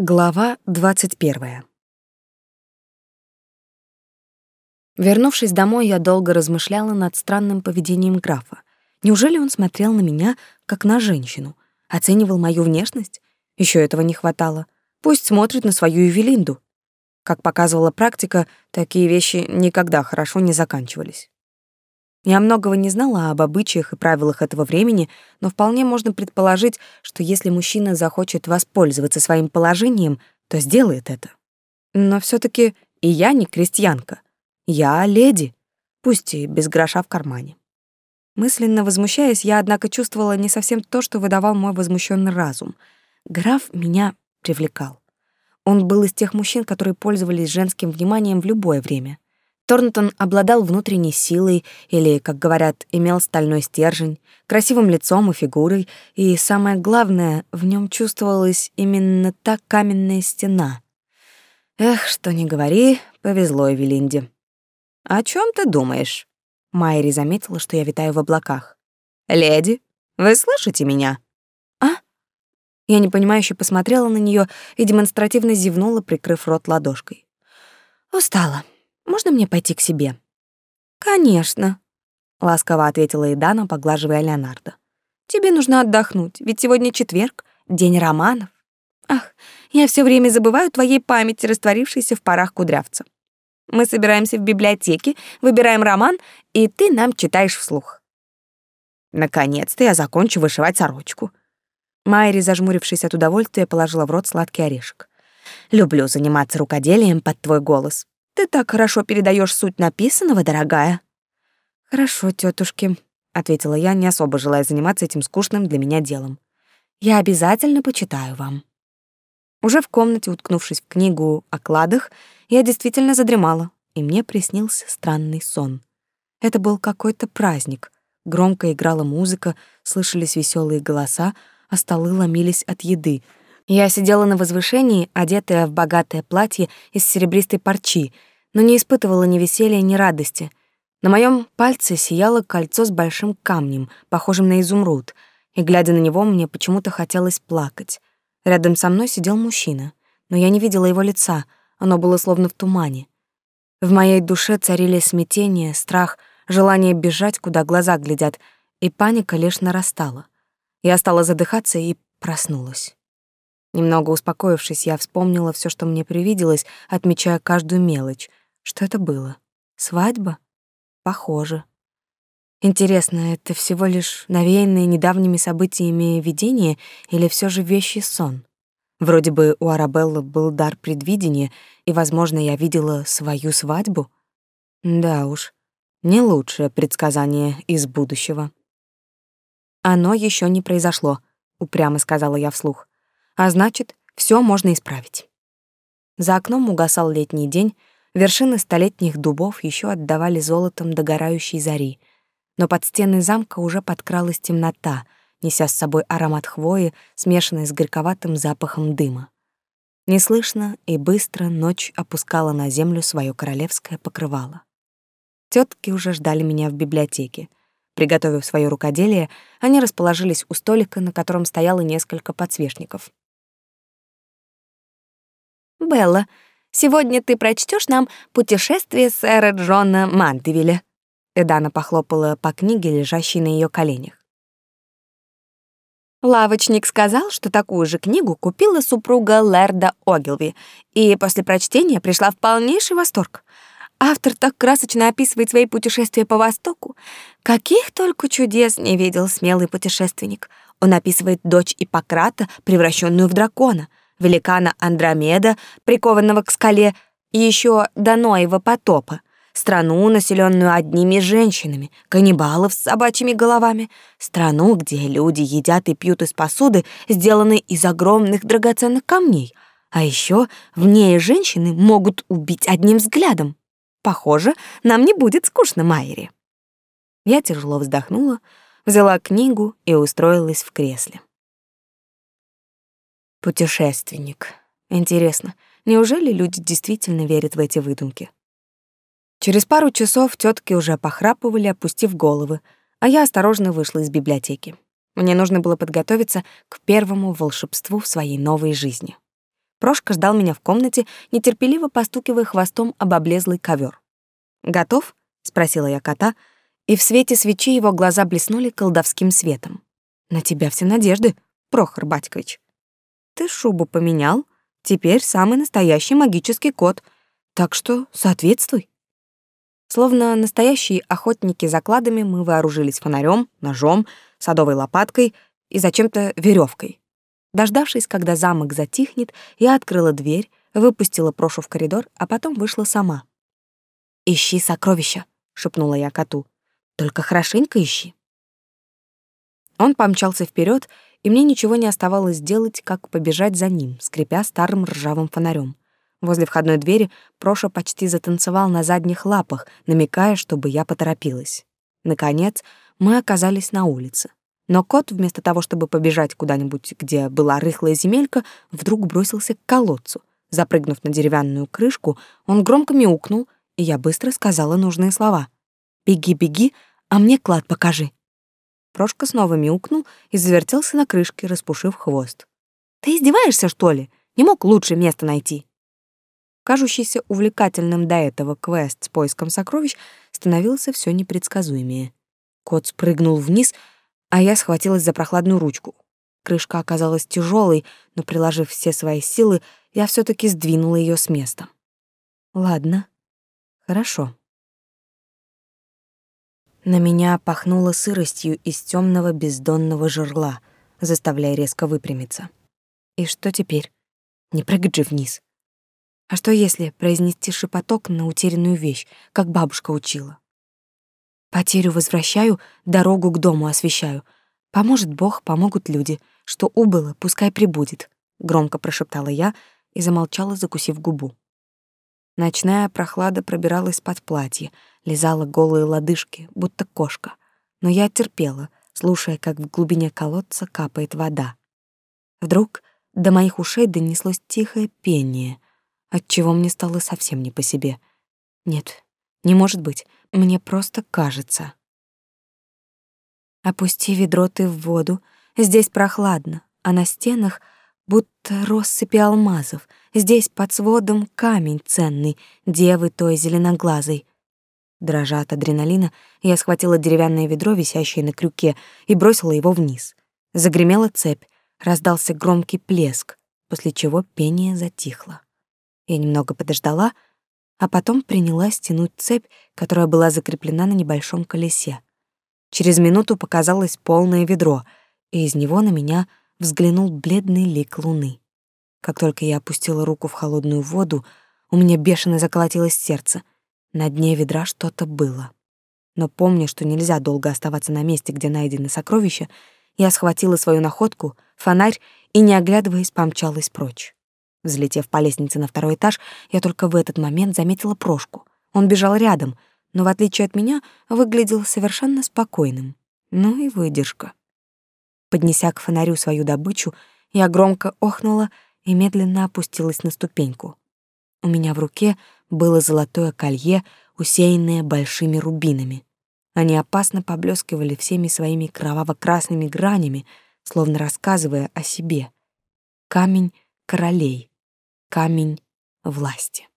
Глава 21. Вернувшись домой, я долго размышляла над странным поведением графа. Неужели он смотрел на меня, как на женщину? Оценивал мою внешность? Еще этого не хватало. Пусть смотрит на свою Эвелинду. Как показывала практика, такие вещи никогда хорошо не заканчивались. Я многого не знала об обычаях и правилах этого времени, но вполне можно предположить, что если мужчина захочет воспользоваться своим положением, то сделает это. Но все таки и я не крестьянка. Я леди, пусть и без гроша в кармане. Мысленно возмущаясь, я, однако, чувствовала не совсем то, что выдавал мой возмущенный разум. Граф меня привлекал. Он был из тех мужчин, которые пользовались женским вниманием в любое время — Торнтон обладал внутренней силой или, как говорят, имел стальной стержень, красивым лицом и фигурой, и самое главное, в нем чувствовалась именно та каменная стена. Эх, что ни говори, повезло Эвелинде. «О чем ты думаешь?» Майри заметила, что я витаю в облаках. «Леди, вы слышите меня?» «А?» Я непонимающе посмотрела на нее и демонстративно зевнула, прикрыв рот ладошкой. «Устала». Можно мне пойти к себе?» «Конечно», — ласково ответила Идана, поглаживая Леонардо. «Тебе нужно отдохнуть, ведь сегодня четверг, день романов. Ах, я все время забываю твоей памяти, растворившейся в парах кудрявца. Мы собираемся в библиотеке, выбираем роман, и ты нам читаешь вслух». «Наконец-то я закончу вышивать сорочку». Майри, зажмурившись от удовольствия, положила в рот сладкий орешек. «Люблю заниматься рукоделием под твой голос. Ты так хорошо передаешь суть написанного, дорогая. Хорошо, тетушки, ответила я, не особо желая заниматься этим скучным для меня делом. Я обязательно почитаю вам. Уже в комнате, уткнувшись в книгу о кладах, я действительно задремала, и мне приснился странный сон. Это был какой-то праздник. Громко играла музыка, слышались веселые голоса, а столы ломились от еды. Я сидела на возвышении, одетая в богатое платье из серебристой парчи, но не испытывала ни веселья, ни радости. На моем пальце сияло кольцо с большим камнем, похожим на изумруд, и, глядя на него, мне почему-то хотелось плакать. Рядом со мной сидел мужчина, но я не видела его лица, оно было словно в тумане. В моей душе царили смятение, страх, желание бежать, куда глаза глядят, и паника лишь нарастала. Я стала задыхаться и проснулась. Немного успокоившись, я вспомнила все, что мне привиделось, отмечая каждую мелочь. Что это было? Свадьба? Похоже. Интересно, это всего лишь навеянное недавними событиями видение или все же вещий сон? Вроде бы у Арабеллы был дар предвидения, и, возможно, я видела свою свадьбу. Да уж, не лучшее предсказание из будущего. Оно еще не произошло, упрямо сказала я вслух. А значит, все можно исправить. За окном угасал летний день, Вершины столетних дубов еще отдавали золотом догорающей зари, но под стены замка уже подкралась темнота, неся с собой аромат хвои, смешанный с горьковатым запахом дыма. Неслышно и быстро ночь опускала на землю свое королевское покрывало. Тетки уже ждали меня в библиотеке. Приготовив свое рукоделие, они расположились у столика, на котором стояло несколько подсвечников. «Белла, Сегодня ты прочтешь нам «Путешествие сэра Джона Мантевиля». Эдана похлопала по книге, лежащей на ее коленях. Лавочник сказал, что такую же книгу купила супруга Лерда Огилви, и после прочтения пришла в полнейший восторг. Автор так красочно описывает свои путешествия по Востоку. Каких только чудес не видел смелый путешественник. Он описывает дочь Иппократа, превращенную в дракона, великана Андромеда, прикованного к скале, и еще до Ноева потопа, страну, населенную одними женщинами, каннибалов с собачьими головами, страну, где люди едят и пьют из посуды, сделанной из огромных драгоценных камней, а еще в ней женщины могут убить одним взглядом. Похоже, нам не будет скучно, Майри. Я тяжело вздохнула, взяла книгу и устроилась в кресле. Путешественник. Интересно, неужели люди действительно верят в эти выдумки? Через пару часов тетки уже похрапывали, опустив головы, а я осторожно вышла из библиотеки. Мне нужно было подготовиться к первому волшебству в своей новой жизни. Прошка ждал меня в комнате, нетерпеливо постукивая хвостом об облезлый ковер. «Готов?» — спросила я кота, и в свете свечи его глаза блеснули колдовским светом. «На тебя все надежды, Прохор Батькович. Ты шубу поменял, теперь самый настоящий магический кот, так что соответствуй». Словно настоящие охотники за кладами, мы вооружились фонарем, ножом, садовой лопаткой и зачем-то веревкой. Дождавшись, когда замок затихнет, я открыла дверь, выпустила Прошу в коридор, а потом вышла сама. «Ищи сокровища», — шепнула я коту. «Только хорошенько ищи». Он помчался вперед, и мне ничего не оставалось делать, как побежать за ним, скрипя старым ржавым фонарем. Возле входной двери Проша почти затанцевал на задних лапах, намекая, чтобы я поторопилась. Наконец, мы оказались на улице. Но кот, вместо того, чтобы побежать куда-нибудь, где была рыхлая земелька, вдруг бросился к колодцу. Запрыгнув на деревянную крышку, он громко мяукнул, и я быстро сказала нужные слова. «Беги, беги, а мне клад покажи». Прошка снова мяукнул и завертелся на крышке, распушив хвост. «Ты издеваешься, что ли? Не мог лучше места найти?» Кажущийся увлекательным до этого квест с поиском сокровищ становился все непредсказуемее. Кот спрыгнул вниз — а я схватилась за прохладную ручку. Крышка оказалась тяжелой, но, приложив все свои силы, я все таки сдвинула ее с места. Ладно, хорошо. На меня пахнуло сыростью из темного бездонного жерла, заставляя резко выпрямиться. И что теперь? Не прыгать же вниз. А что если произнести шепоток на утерянную вещь, как бабушка учила? Потерю возвращаю, дорогу к дому освещаю. Поможет Бог, помогут люди. Что убыло, пускай прибудет, громко прошептала я и замолчала, закусив губу. Ночная прохлада пробиралась под платье, лизала голые лодыжки, будто кошка. Но я терпела, слушая, как в глубине колодца капает вода. Вдруг до моих ушей донеслось тихое пение, отчего мне стало совсем не по себе. Нет, не может быть. Мне просто кажется. Опусти ведро ты в воду. Здесь прохладно, а на стенах будто россыпи алмазов. Здесь под сводом камень ценный, девы той зеленоглазой. Дрожа от адреналина, я схватила деревянное ведро, висящее на крюке, и бросила его вниз. Загремела цепь, раздался громкий плеск, после чего пение затихло. Я немного подождала — а потом принялась тянуть цепь, которая была закреплена на небольшом колесе. Через минуту показалось полное ведро, и из него на меня взглянул бледный лик луны. Как только я опустила руку в холодную воду, у меня бешено заколотилось сердце. На дне ведра что-то было. Но помня, что нельзя долго оставаться на месте, где найдены сокровища, я схватила свою находку, фонарь и, не оглядываясь, помчалась прочь. Взлетев по лестнице на второй этаж, я только в этот момент заметила Прошку. Он бежал рядом, но, в отличие от меня, выглядел совершенно спокойным. Ну и выдержка. Поднеся к фонарю свою добычу, я громко охнула и медленно опустилась на ступеньку. У меня в руке было золотое колье, усеянное большими рубинами. Они опасно поблескивали всеми своими кроваво-красными гранями, словно рассказывая о себе. Камень королей камень власти.